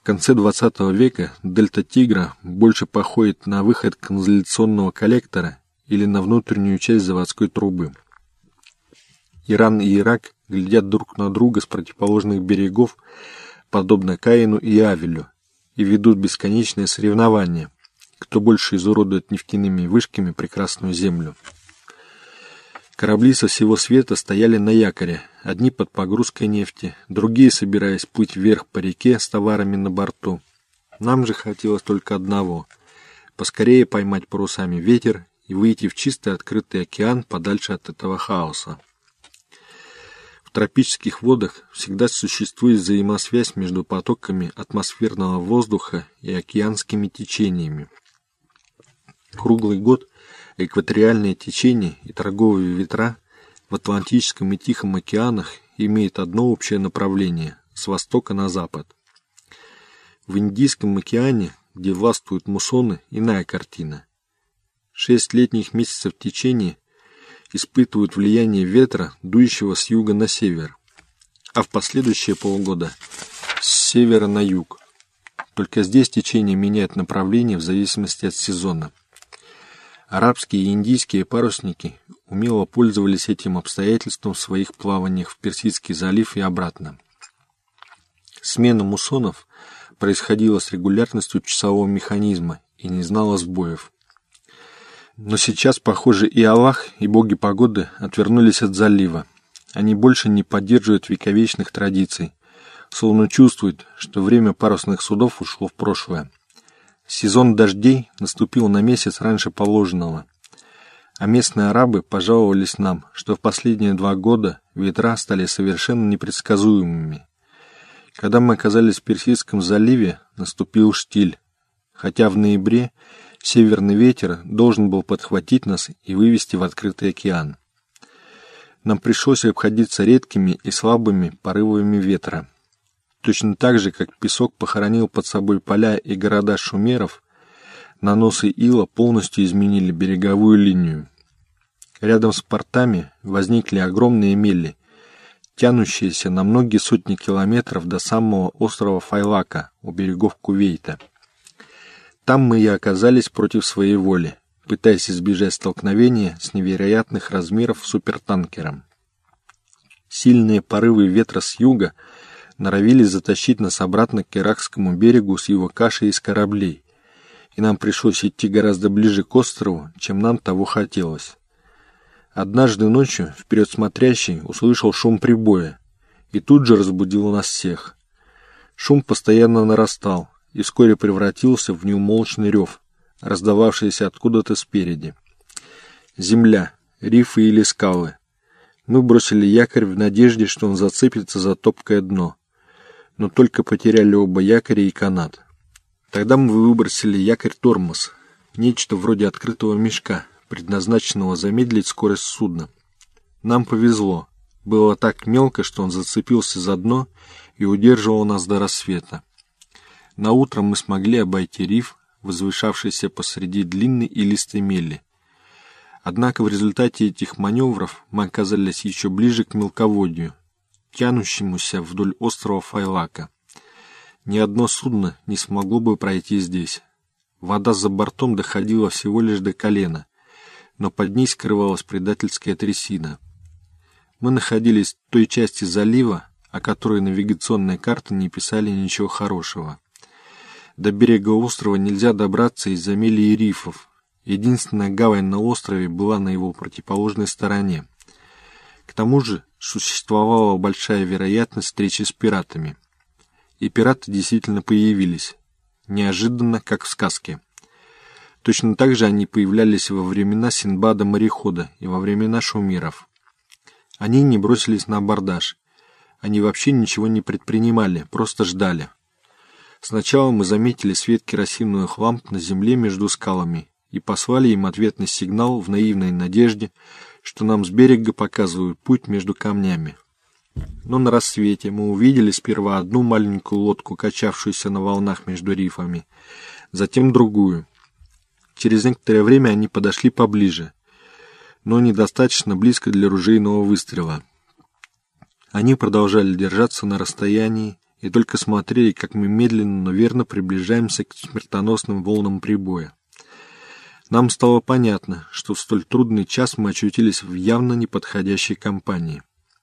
В конце 20 века дельта Тигра больше походит на выход канализационного коллектора или на внутреннюю часть заводской трубы. Иран и Ирак глядят друг на друга с противоположных берегов, подобно Каину и Авелю, и ведут бесконечные соревнования, кто больше изуродует нефтяными вышками прекрасную землю. Корабли со всего света стояли на якоре, одни под погрузкой нефти, другие собираясь плыть вверх по реке с товарами на борту. Нам же хотелось только одного — поскорее поймать парусами ветер и выйти в чистый открытый океан подальше от этого хаоса. В тропических водах всегда существует взаимосвязь между потоками атмосферного воздуха и океанскими течениями. Круглый год экваториальные течения и торговые ветра в Атлантическом и Тихом океанах имеют одно общее направление – с востока на запад. В Индийском океане, где властвуют муссоны, иная картина. Шесть летних месяцев течения испытывают влияние ветра, дующего с юга на север, а в последующие полгода с севера на юг. Только здесь течение меняет направление в зависимости от сезона. Арабские и индийские парусники умело пользовались этим обстоятельством в своих плаваниях в Персидский залив и обратно. Смена муссонов происходила с регулярностью часового механизма и не знала сбоев. Но сейчас, похоже, и Аллах, и боги погоды отвернулись от залива. Они больше не поддерживают вековечных традиций, словно чувствуют, что время парусных судов ушло в прошлое. Сезон дождей наступил на месяц раньше положенного, а местные арабы пожаловались нам, что в последние два года ветра стали совершенно непредсказуемыми. Когда мы оказались в Персидском заливе, наступил штиль, хотя в ноябре Северный ветер должен был подхватить нас и вывести в открытый океан. Нам пришлось обходиться редкими и слабыми порывами ветра. Точно так же, как песок похоронил под собой поля и города шумеров, наносы ила полностью изменили береговую линию. Рядом с портами возникли огромные мели, тянущиеся на многие сотни километров до самого острова Файлака у берегов Кувейта. Там мы и оказались против своей воли, пытаясь избежать столкновения с невероятных размеров супертанкером. Сильные порывы ветра с юга норовили затащить нас обратно к Иракскому берегу с его кашей из кораблей, и нам пришлось идти гораздо ближе к острову, чем нам того хотелось. Однажды ночью вперед смотрящий услышал шум прибоя, и тут же разбудил нас всех. Шум постоянно нарастал, и вскоре превратился в неумолчный рев, раздававшийся откуда-то спереди. Земля, рифы или скалы. Мы бросили якорь в надежде, что он зацепится за топкое дно, но только потеряли оба якоря и канат. Тогда мы выбросили якорь-тормоз, нечто вроде открытого мешка, предназначенного замедлить скорость судна. Нам повезло. Было так мелко, что он зацепился за дно и удерживал нас до рассвета. На утро мы смогли обойти риф, возвышавшийся посреди длинной и листой мели. Однако в результате этих маневров мы оказались еще ближе к мелководью, тянущемуся вдоль острова Файлака. Ни одно судно не смогло бы пройти здесь. Вода за бортом доходила всего лишь до колена, но под ней скрывалась предательская трясина. Мы находились в той части залива, о которой навигационные карты не писали ничего хорошего. До берега острова нельзя добраться из-за мели и рифов. Единственная гавань на острове была на его противоположной стороне. К тому же существовала большая вероятность встречи с пиратами. И пираты действительно появились. Неожиданно, как в сказке. Точно так же они появлялись во времена Синбада-морехода и во времена шумеров. Они не бросились на абордаж. Они вообще ничего не предпринимали, просто ждали. Сначала мы заметили свет керосиновых ламп на земле между скалами и послали им ответный сигнал в наивной надежде, что нам с берега показывают путь между камнями. Но на рассвете мы увидели сперва одну маленькую лодку, качавшуюся на волнах между рифами, затем другую. Через некоторое время они подошли поближе, но недостаточно близко для ружейного выстрела. Они продолжали держаться на расстоянии и только смотрели, как мы медленно, но верно приближаемся к смертоносным волнам прибоя. Нам стало понятно, что в столь трудный час мы очутились в явно неподходящей компании.